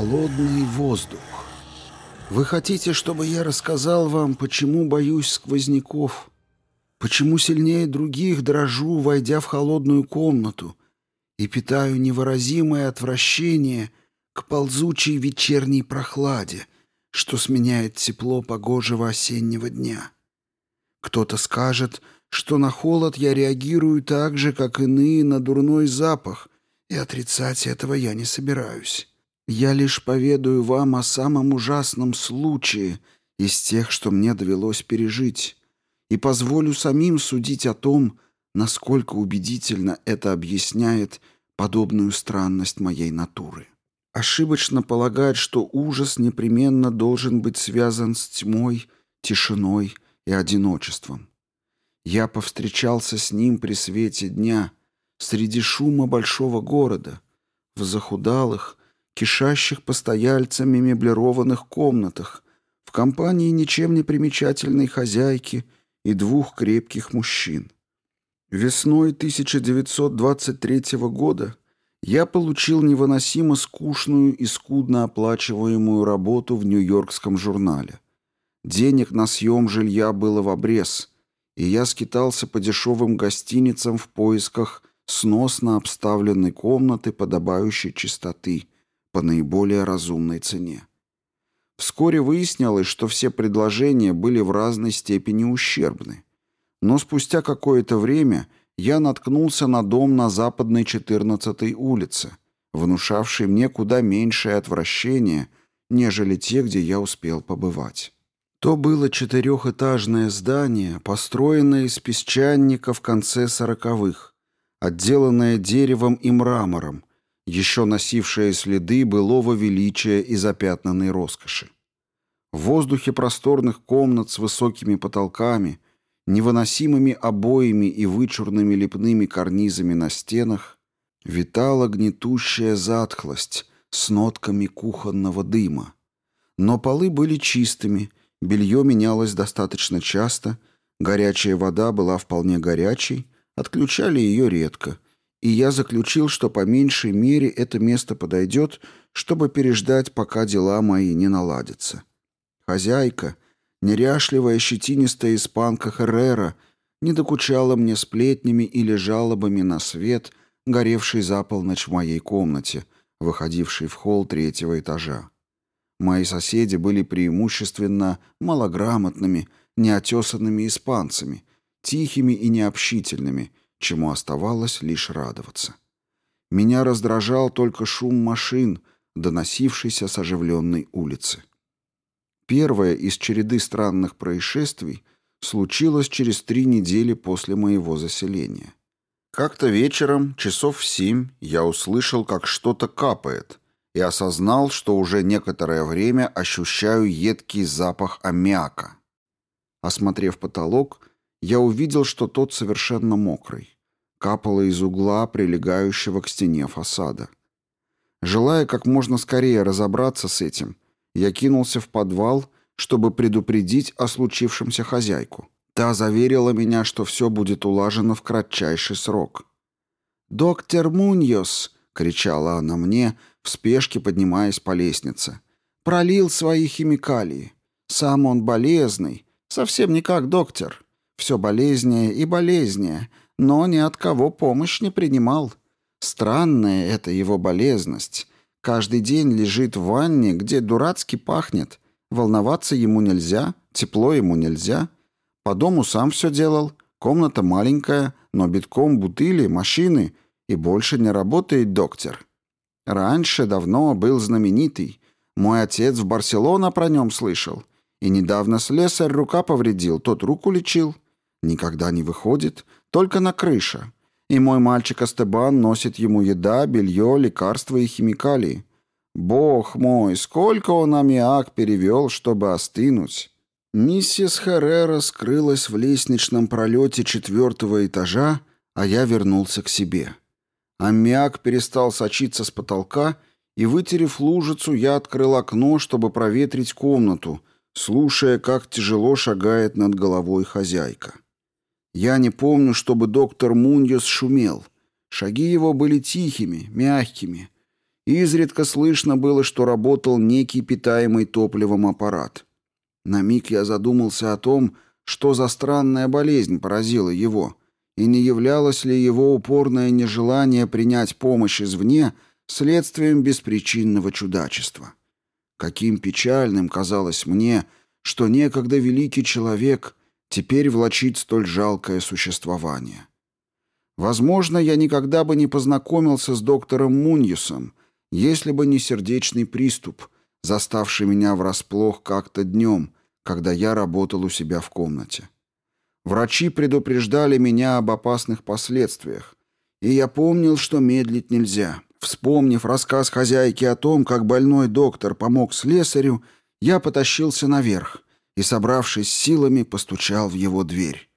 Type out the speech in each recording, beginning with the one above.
холодный воздух. Вы хотите, чтобы я рассказал вам, почему боюсь сквозняков? Почему сильнее других дрожу, войдя в холодную комнату, и питаю невыразимое отвращение к ползучей вечерней прохладе, что сменяет тепло погожего осеннего дня? Кто-то скажет, что на холод я реагирую так же, как иные на дурной запах, и отрицать этого я не собираюсь. Я лишь поведаю вам о самом ужасном случае из тех, что мне довелось пережить, и позволю самим судить о том, насколько убедительно это объясняет подобную странность моей натуры. Ошибочно полагать, что ужас непременно должен быть связан с тьмой, тишиной и одиночеством. Я повстречался с ним при свете дня, среди шума большого города, в захудалых, кишащих постояльцами меблированных комнатах, в компании ничем не примечательной хозяйки и двух крепких мужчин. Весной 1923 года я получил невыносимо скучную и скудно оплачиваемую работу в Нью-Йоркском журнале. Денег на съем жилья было в обрез, и я скитался по дешевым гостиницам в поисках сносно обставленной комнаты подобающей чистоты по наиболее разумной цене. Вскоре выяснилось, что все предложения были в разной степени ущербны. Но спустя какое-то время я наткнулся на дом на западной 14-й улице, внушавший мне куда меньшее отвращение, нежели те, где я успел побывать. То было четырехэтажное здание, построенное из песчаника в конце сороковых, отделанное деревом и мрамором, еще носившее следы былого величия и запятнанной роскоши. В воздухе просторных комнат с высокими потолками, невыносимыми обоями и вычурными лепными карнизами на стенах витала гнетущая затхлость с нотками кухонного дыма. Но полы были чистыми, Белье менялось достаточно часто, горячая вода была вполне горячей, отключали ее редко, и я заключил, что по меньшей мере это место подойдет, чтобы переждать, пока дела мои не наладятся. Хозяйка, неряшливая щетинистая испанка Херрера, не докучала мне сплетнями или жалобами на свет, горевший за полночь в моей комнате, выходившей в холл третьего этажа. Мои соседи были преимущественно малограмотными, неотесанными испанцами, тихими и необщительными, чему оставалось лишь радоваться. Меня раздражал только шум машин, доносившийся с оживленной улицы. Первое из череды странных происшествий случилось через три недели после моего заселения. Как-то вечером, часов в семь, я услышал, как что-то капает, и осознал, что уже некоторое время ощущаю едкий запах аммиака. Осмотрев потолок, я увидел, что тот совершенно мокрый. Капало из угла, прилегающего к стене фасада. Желая как можно скорее разобраться с этим, я кинулся в подвал, чтобы предупредить о случившемся хозяйку. Та заверила меня, что все будет улажено в кратчайший срок. «Доктор Муньос!» — кричала она мне, в спешке поднимаясь по лестнице. «Пролил свои химикалии. Сам он болезный, совсем не как доктор. Все болезнее и болезнее, но ни от кого помощь не принимал. Странная эта его болезность. Каждый день лежит в ванне, где дурацки пахнет. Волноваться ему нельзя, тепло ему нельзя. По дому сам все делал. Комната маленькая, но битком бутыли, машины, и больше не работает доктор. Раньше давно был знаменитый. Мой отец в Барселона про нем слышал. И недавно слесарь рука повредил, тот руку лечил. Никогда не выходит, только на крыше. И мой мальчик Астебан носит ему еда, белье, лекарства и химикалии. Бог мой, сколько он аммиак перевел, чтобы остынуть. Миссис Херрера скрылась в лестничном пролете четвертого этажа, а я вернулся к себе. Аммиак перестал сочиться с потолка, и, вытерев лужицу, я открыл окно, чтобы проветрить комнату, слушая, как тяжело шагает над головой хозяйка. Я не помню, чтобы доктор Муньос шумел. Шаги его были тихими, мягкими. Изредка слышно было, что работал некий питаемый топливом аппарат. На миг я задумался о том, что за странная болезнь поразила его, и не являлось ли его упорное нежелание принять помощь извне следствием беспричинного чудачества. Каким печальным казалось мне, что некогда великий человек теперь влачит столь жалкое существование. Возможно, я никогда бы не познакомился с доктором Муньюсом, если бы не сердечный приступ, заставший меня врасплох как-то днем, когда я работал у себя в комнате. Врачи предупреждали меня об опасных последствиях, и я помнил, что медлить нельзя. Вспомнив рассказ хозяйки о том, как больной доктор помог слесарю, я потащился наверх и, собравшись силами, постучал в его дверь.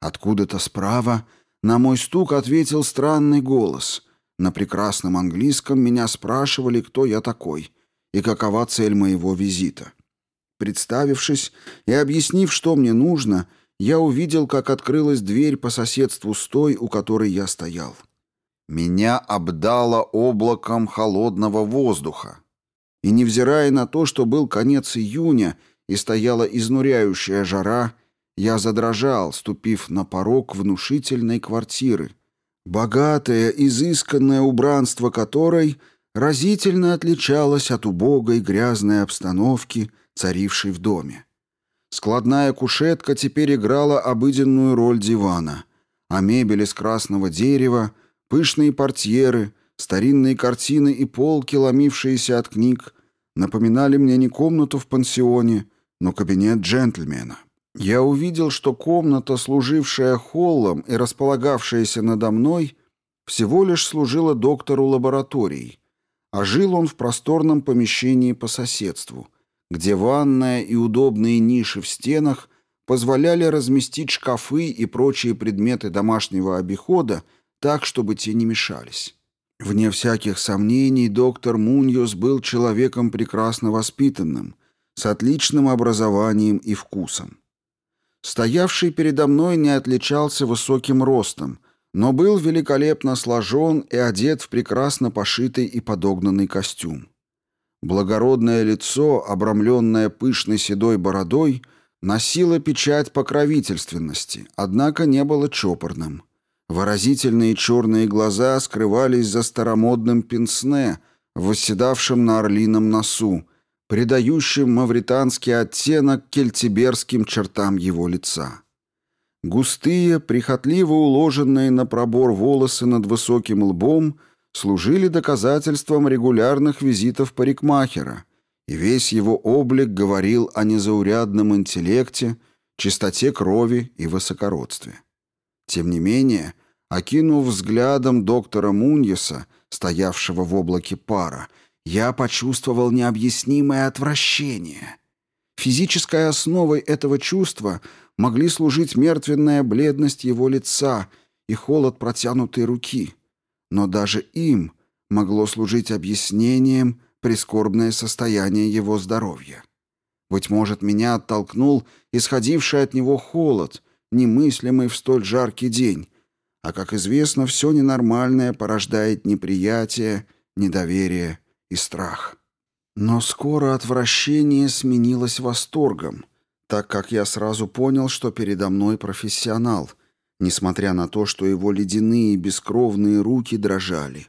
Откуда-то справа на мой стук ответил странный голос. На прекрасном английском меня спрашивали, кто я такой и какова цель моего визита. Представившись и объяснив, что мне нужно, я увидел, как открылась дверь по соседству с той, у которой я стоял. Меня обдало облаком холодного воздуха. И невзирая на то, что был конец июня и стояла изнуряющая жара, я задрожал, ступив на порог внушительной квартиры, богатое, изысканное убранство которой разительно отличалось от убогой грязной обстановки, царившей в доме. Складная кушетка теперь играла обыденную роль дивана, а мебель из красного дерева, пышные портьеры, старинные картины и полки, ломившиеся от книг, напоминали мне не комнату в пансионе, но кабинет джентльмена. Я увидел, что комната, служившая холлом и располагавшаяся надо мной, всего лишь служила доктору лабораторией, а жил он в просторном помещении по соседству, где ванная и удобные ниши в стенах позволяли разместить шкафы и прочие предметы домашнего обихода так, чтобы те не мешались. Вне всяких сомнений, доктор Муньос был человеком прекрасно воспитанным, с отличным образованием и вкусом. Стоявший передо мной не отличался высоким ростом, но был великолепно сложен и одет в прекрасно пошитый и подогнанный костюм. Благородное лицо, обрамленное пышной седой бородой, носило печать покровительственности, однако не было чопорным. Выразительные черные глаза скрывались за старомодным пенсне, восседавшим на орлином носу, придающим мавританский оттенок кельтиберским чертам его лица. Густые, прихотливо уложенные на пробор волосы над высоким лбом служили доказательством регулярных визитов парикмахера, и весь его облик говорил о незаурядном интеллекте, чистоте крови и высокородстве. Тем не менее, окинув взглядом доктора Муньеса, стоявшего в облаке пара, я почувствовал необъяснимое отвращение. Физической основой этого чувства могли служить мертвенная бледность его лица и холод протянутой руки. Но даже им могло служить объяснением прискорбное состояние его здоровья. Быть может, меня оттолкнул исходивший от него холод, немыслимый в столь жаркий день, а, как известно, все ненормальное порождает неприятие, недоверие и страх. Но скоро отвращение сменилось восторгом, так как я сразу понял, что передо мной профессионал, несмотря на то, что его ледяные бескровные руки дрожали.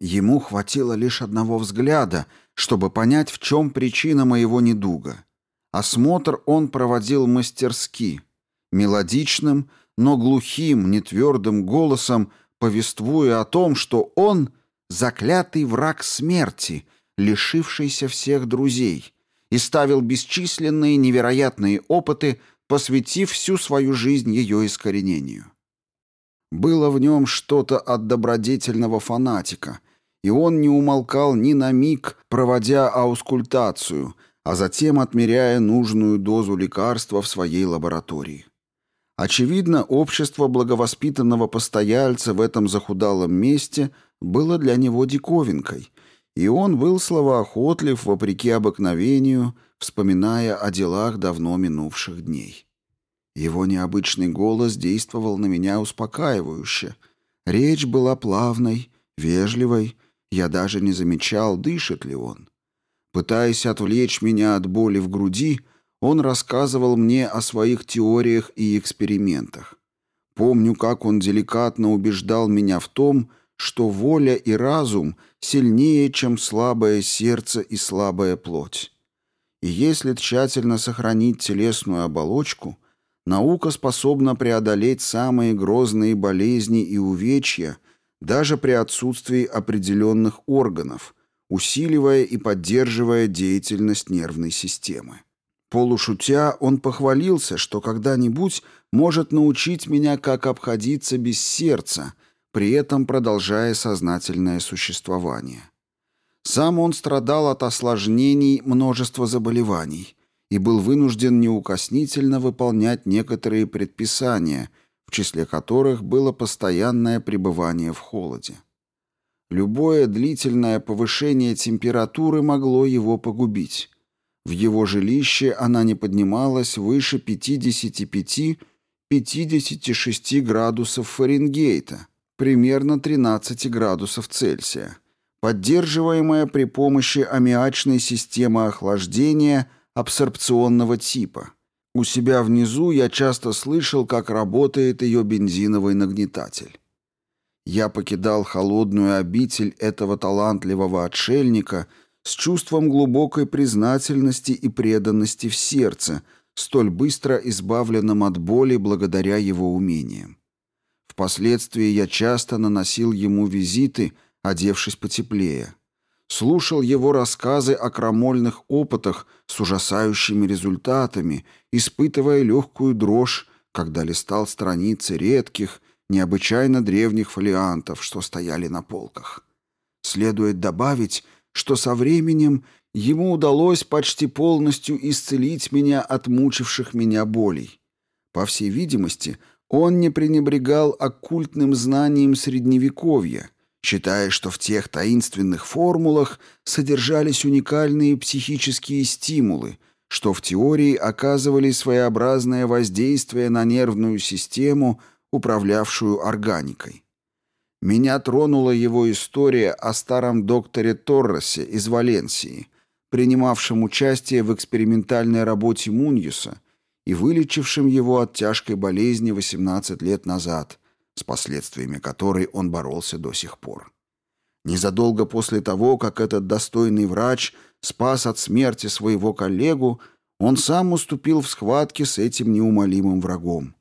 Ему хватило лишь одного взгляда, чтобы понять, в чем причина моего недуга. Осмотр он проводил мастерски, мелодичным, но глухим, нетвердым голосом, повествуя о том, что он — заклятый враг смерти, лишившийся всех друзей, и ставил бесчисленные невероятные опыты, посвятив всю свою жизнь ее искоренению. Было в нем что-то от добродетельного фанатика, и он не умолкал ни на миг, проводя аускультацию, а затем отмеряя нужную дозу лекарства в своей лаборатории. Очевидно, общество благовоспитанного постояльца в этом захудалом месте было для него диковинкой, и он был словоохотлив вопреки обыкновению, вспоминая о делах давно минувших дней. Его необычный голос действовал на меня успокаивающе. Речь была плавной, вежливой, Я даже не замечал, дышит ли он. Пытаясь отвлечь меня от боли в груди, он рассказывал мне о своих теориях и экспериментах. Помню, как он деликатно убеждал меня в том, что воля и разум сильнее, чем слабое сердце и слабая плоть. И если тщательно сохранить телесную оболочку, наука способна преодолеть самые грозные болезни и увечья даже при отсутствии определенных органов, усиливая и поддерживая деятельность нервной системы. Полушутя, он похвалился, что когда-нибудь может научить меня, как обходиться без сердца, при этом продолжая сознательное существование. Сам он страдал от осложнений множества заболеваний и был вынужден неукоснительно выполнять некоторые предписания, в числе которых было постоянное пребывание в холоде. Любое длительное повышение температуры могло его погубить. В его жилище она не поднималась выше 55-56 градусов Фаренгейта, примерно 13 градусов Цельсия, поддерживаемая при помощи аммиачной системы охлаждения абсорбционного типа. У себя внизу я часто слышал, как работает ее бензиновый нагнетатель. Я покидал холодную обитель этого талантливого отшельника – с чувством глубокой признательности и преданности в сердце, столь быстро избавленным от боли благодаря его умениям. Впоследствии я часто наносил ему визиты, одевшись потеплее. Слушал его рассказы о крамольных опытах с ужасающими результатами, испытывая легкую дрожь, когда листал страницы редких, необычайно древних фолиантов, что стояли на полках. Следует добавить, что со временем ему удалось почти полностью исцелить меня от мучивших меня болей. По всей видимости, он не пренебрегал оккультным знанием Средневековья, считая, что в тех таинственных формулах содержались уникальные психические стимулы, что в теории оказывали своеобразное воздействие на нервную систему, управлявшую органикой. Меня тронула его история о старом докторе Торресе из Валенсии, принимавшем участие в экспериментальной работе Муньюса и вылечившем его от тяжкой болезни 18 лет назад, с последствиями которой он боролся до сих пор. Незадолго после того, как этот достойный врач спас от смерти своего коллегу, он сам уступил в схватке с этим неумолимым врагом.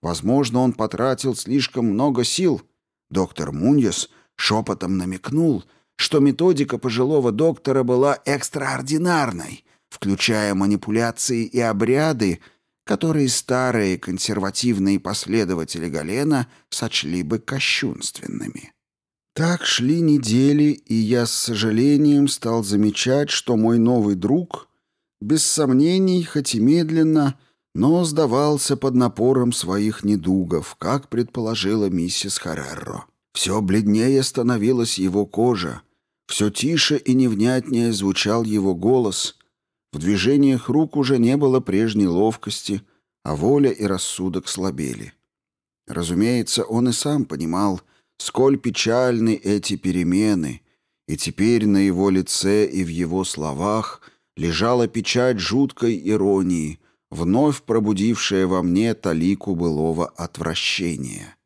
Возможно, он потратил слишком много сил – Доктор Муньес шепотом намекнул, что методика пожилого доктора была экстраординарной, включая манипуляции и обряды, которые старые консервативные последователи Галена сочли бы кощунственными. Так шли недели, и я с сожалением стал замечать, что мой новый друг, без сомнений, хоть и медленно, но сдавался под напором своих недугов, как предположила миссис Харерро. Все бледнее становилась его кожа, все тише и невнятнее звучал его голос. В движениях рук уже не было прежней ловкости, а воля и рассудок слабели. Разумеется, он и сам понимал, сколь печальны эти перемены, и теперь на его лице и в его словах лежала печать жуткой иронии — вновь пробудившее во мне талику былого отвращения.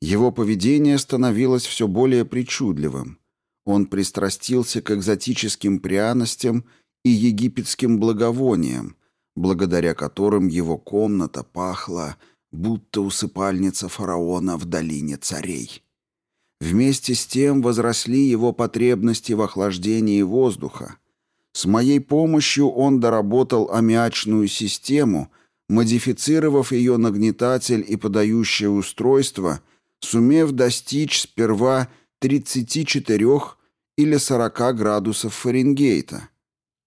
Его поведение становилось все более причудливым. Он пристрастился к экзотическим пряностям и египетским благовониям, благодаря которым его комната пахла, будто усыпальница фараона в долине царей. Вместе с тем возросли его потребности в охлаждении воздуха, с моей помощью он доработал аммиачную систему, модифицировав ее нагнетатель и подающее устройство, сумев достичь сперва 34 или 40 градусов Фаренгейта,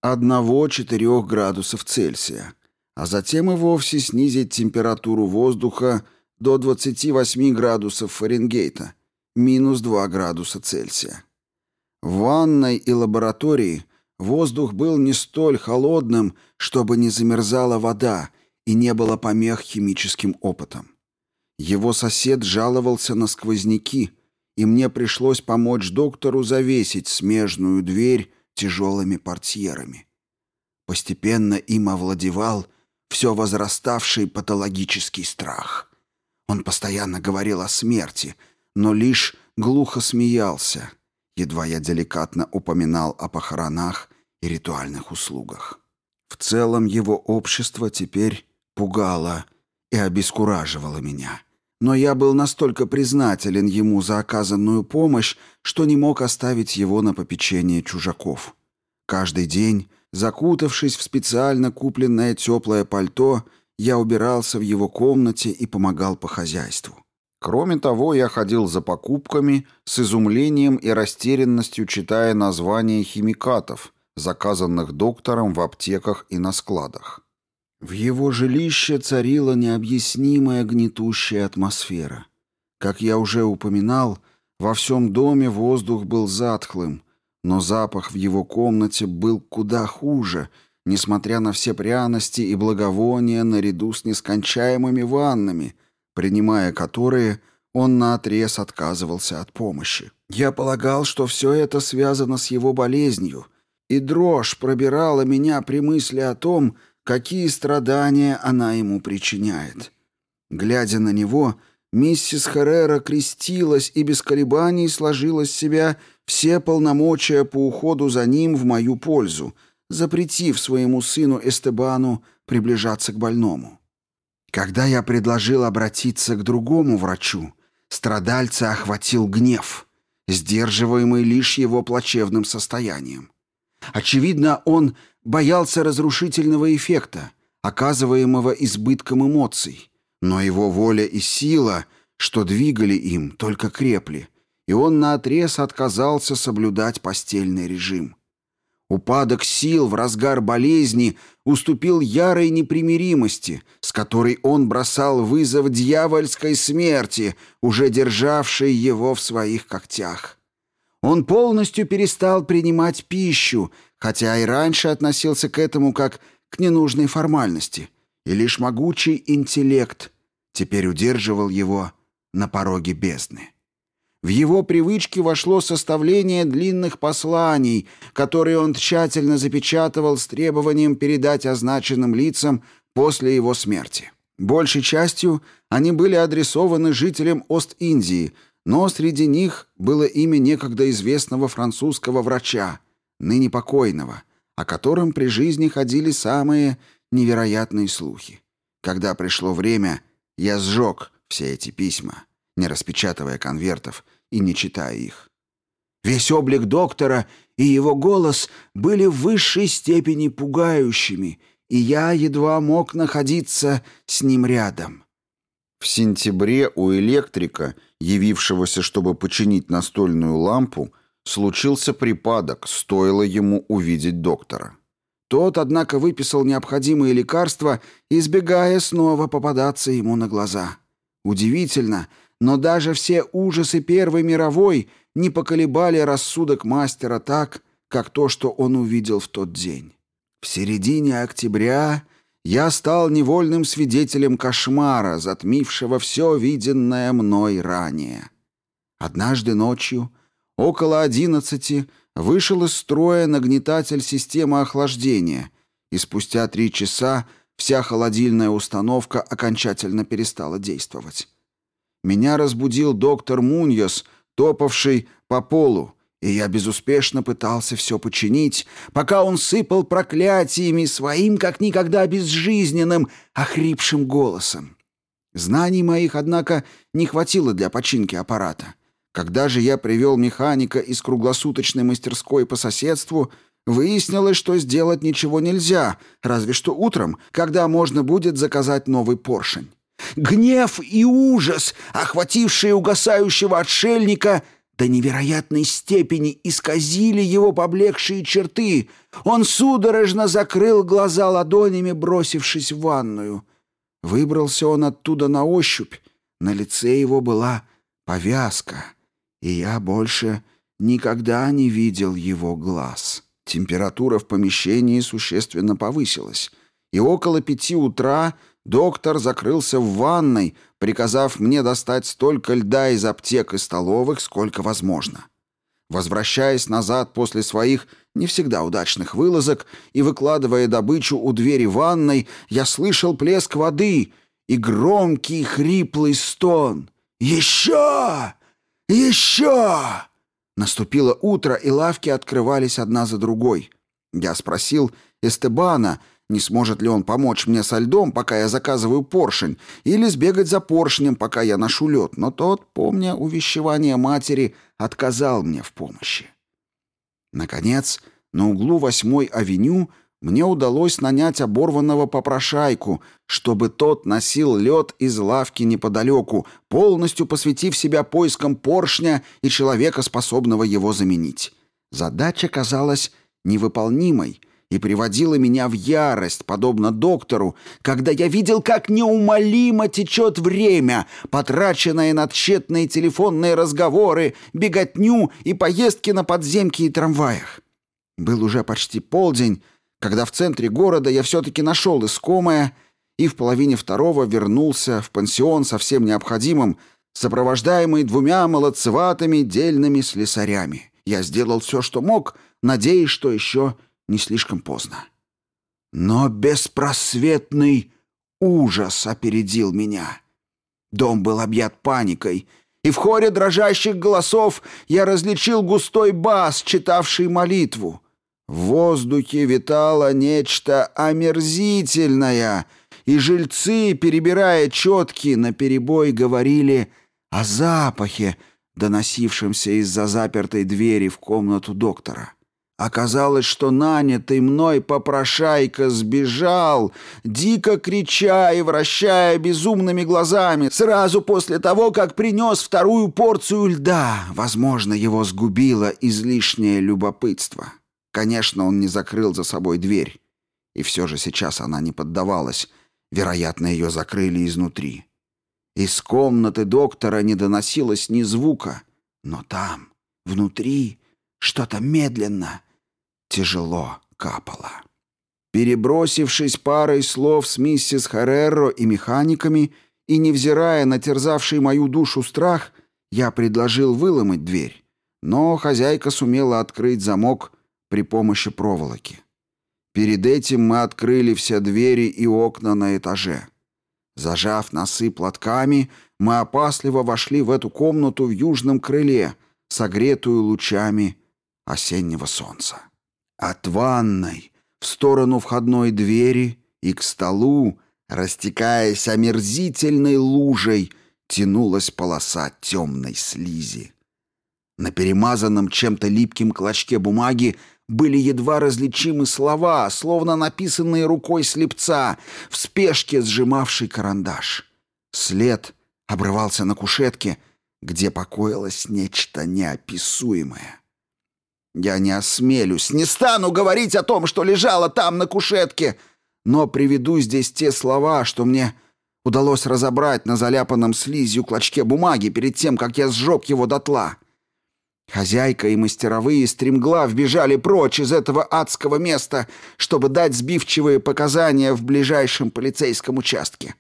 1-4 градусов Цельсия, а затем и вовсе снизить температуру воздуха до 28 градусов Фаренгейта, минус 2 градуса Цельсия. В ванной и лаборатории Воздух был не столь холодным, чтобы не замерзала вода и не было помех химическим опытом. Его сосед жаловался на сквозняки, и мне пришлось помочь доктору завесить смежную дверь тяжелыми портьерами. Постепенно им овладевал все возраставший патологический страх. Он постоянно говорил о смерти, но лишь глухо смеялся, едва я деликатно упоминал о похоронах и ритуальных услугах. В целом его общество теперь пугало и обескураживало меня. Но я был настолько признателен ему за оказанную помощь, что не мог оставить его на попечение чужаков. Каждый день, закутавшись в специально купленное теплое пальто, я убирался в его комнате и помогал по хозяйству. Кроме того, я ходил за покупками, с изумлением и растерянностью читая названия химикатов, заказанных доктором в аптеках и на складах. В его жилище царила необъяснимая гнетущая атмосфера. Как я уже упоминал, во всем доме воздух был затхлым, но запах в его комнате был куда хуже, несмотря на все пряности и благовония наряду с нескончаемыми ваннами, принимая которые он наотрез отказывался от помощи. Я полагал, что все это связано с его болезнью, и дрожь пробирала меня при мысли о том, какие страдания она ему причиняет. Глядя на него, миссис Херрера крестилась и без колебаний сложила с себя все полномочия по уходу за ним в мою пользу, запретив своему сыну Эстебану приближаться к больному. Когда я предложил обратиться к другому врачу, страдальца охватил гнев, сдерживаемый лишь его плачевным состоянием. Очевидно, он боялся разрушительного эффекта, оказываемого избытком эмоций, но его воля и сила, что двигали им, только крепли, и он наотрез отказался соблюдать постельный режим. Упадок сил в разгар болезни уступил ярой непримиримости, с которой он бросал вызов дьявольской смерти, уже державшей его в своих когтях. Он полностью перестал принимать пищу, хотя и раньше относился к этому как к ненужной формальности, и лишь могучий интеллект теперь удерживал его на пороге бездны. В его привычки вошло составление длинных посланий, которые он тщательно запечатывал с требованием передать означенным лицам после его смерти. Большей частью они были адресованы жителям Ост-Индии – но среди них было имя некогда известного французского врача, ныне покойного, о котором при жизни ходили самые невероятные слухи. Когда пришло время, я сжег все эти письма, не распечатывая конвертов и не читая их. Весь облик доктора и его голос были в высшей степени пугающими, и я едва мог находиться с ним рядом. В сентябре у электрика, явившегося, чтобы починить настольную лампу, случился припадок, стоило ему увидеть доктора. Тот, однако, выписал необходимые лекарства, избегая снова попадаться ему на глаза. Удивительно, но даже все ужасы Первой мировой не поколебали рассудок мастера так, как то, что он увидел в тот день. В середине октября я стал невольным свидетелем кошмара, затмившего все виденное мной ранее. Однажды ночью, около одиннадцати, вышел из строя нагнетатель системы охлаждения, и спустя три часа вся холодильная установка окончательно перестала действовать. Меня разбудил доктор Муньос, топавший по полу, и я безуспешно пытался все починить, пока он сыпал проклятиями своим, как никогда безжизненным, охрипшим голосом. Знаний моих, однако, не хватило для починки аппарата. Когда же я привел механика из круглосуточной мастерской по соседству, выяснилось, что сделать ничего нельзя, разве что утром, когда можно будет заказать новый поршень. Гнев и ужас, охватившие угасающего отшельника — до невероятной степени исказили его поблекшие черты. Он судорожно закрыл глаза ладонями, бросившись в ванную. Выбрался он оттуда на ощупь. На лице его была повязка, и я больше никогда не видел его глаз. Температура в помещении существенно повысилась, и около пяти утра доктор закрылся в ванной, приказав мне достать столько льда из аптек и столовых, сколько возможно. Возвращаясь назад после своих не всегда удачных вылазок и выкладывая добычу у двери ванной, я слышал плеск воды и громкий хриплый стон. «Еще! Еще!» Наступило утро, и лавки открывались одна за другой. Я спросил Эстебана, не сможет ли он помочь мне со льдом, пока я заказываю поршень, или сбегать за поршнем, пока я ношу лед, но тот, помня увещевание матери, отказал мне в помощи. Наконец, на углу восьмой авеню мне удалось нанять оборванного попрошайку, чтобы тот носил лед из лавки неподалеку, полностью посвятив себя поискам поршня и человека, способного его заменить. Задача казалась невыполнимой и приводила меня в ярость, подобно доктору, когда я видел, как неумолимо течет время, потраченное на тщетные телефонные разговоры, беготню и поездки на подземки и трамваях. Был уже почти полдень, когда в центре города я все-таки нашел искомое и в половине второго вернулся в пансион со всем необходимым, сопровождаемый двумя молодцеватыми дельными слесарями. Я сделал все, что мог, надеясь, что еще не слишком поздно. Но беспросветный ужас опередил меня. Дом был объят паникой, и в хоре дрожащих голосов я различил густой бас, читавший молитву. В воздухе витало нечто омерзительное, и жильцы, перебирая четки, наперебой говорили о запахе, доносившемся из-за запертой двери в комнату доктора. Оказалось, что нанятый мной попрошайка сбежал, дико крича и вращая безумными глазами, сразу после того, как принес вторую порцию льда. Возможно, его сгубило излишнее любопытство. Конечно, он не закрыл за собой дверь. И все же сейчас она не поддавалась. Вероятно, ее закрыли изнутри. Из комнаты доктора не доносилось ни звука. Но там, внутри, что-то медленно, тяжело капало. Перебросившись парой слов с миссис Харерро и механиками, и невзирая на терзавший мою душу страх, я предложил выломать дверь. Но хозяйка сумела открыть замок при помощи проволоки. Перед этим мы открыли все двери и окна на этаже. Зажав носы платками, мы опасливо вошли в эту комнату в южном крыле, согретую лучами осеннего солнца. От ванной в сторону входной двери и к столу, растекаясь омерзительной лужей, тянулась полоса темной слизи. На перемазанном чем-то липким клочке бумаги были едва различимы слова, словно написанные рукой слепца, в спешке сжимавший карандаш. След обрывался на кушетке, где покоилось нечто неописуемое. Я не осмелюсь, не стану говорить о том, что лежало там на кушетке, но приведу здесь те слова, что мне удалось разобрать на заляпанном слизью клочке бумаги перед тем, как я сжег его дотла. Хозяйка и мастеровые стремглав бежали прочь из этого адского места, чтобы дать сбивчивые показания в ближайшем полицейском участке.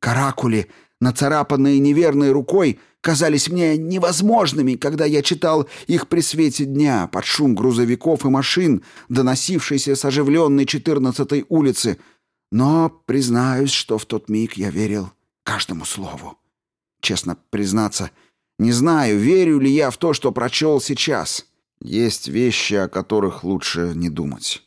Каракули, нацарапанные неверной рукой, казались мне невозможными, когда я читал их при свете дня под шум грузовиков и машин, доносившийся с оживленной 14-й улицы. Но признаюсь, что в тот миг я верил каждому слову. Честно признаться, — не знаю, верю ли я в то, что прочел сейчас. Есть вещи, о которых лучше не думать.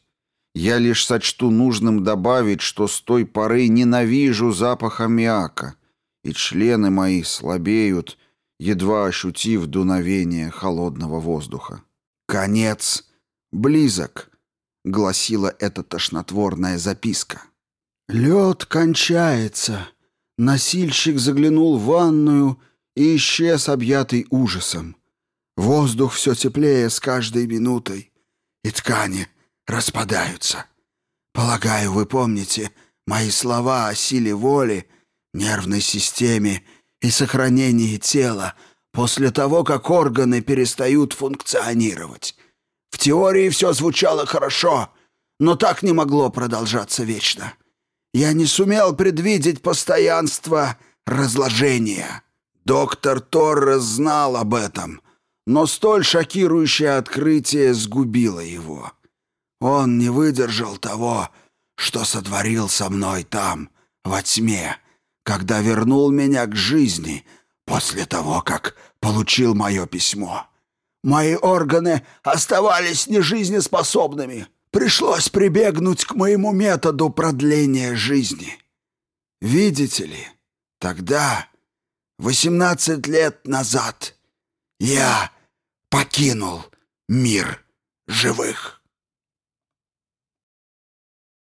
Я лишь сочту нужным добавить, что с той поры ненавижу запах аммиака, и члены мои слабеют, едва ощутив дуновение холодного воздуха. «Конец близок», — гласила эта тошнотворная записка. «Лед кончается». Носильщик заглянул в ванную — и исчез, объятый ужасом. Воздух все теплее с каждой минутой, и ткани распадаются. Полагаю, вы помните мои слова о силе воли, нервной системе и сохранении тела после того, как органы перестают функционировать. В теории все звучало хорошо, но так не могло продолжаться вечно. Я не сумел предвидеть постоянство разложения. Доктор Торрес знал об этом, но столь шокирующее открытие сгубило его. Он не выдержал того, что сотворил со мной там, во тьме, когда вернул меня к жизни после того, как получил мое письмо. Мои органы оставались нежизнеспособными. Пришлось прибегнуть к моему методу продления жизни. Видите ли, тогда, восемнадцать лет назад, я покинул мир живых.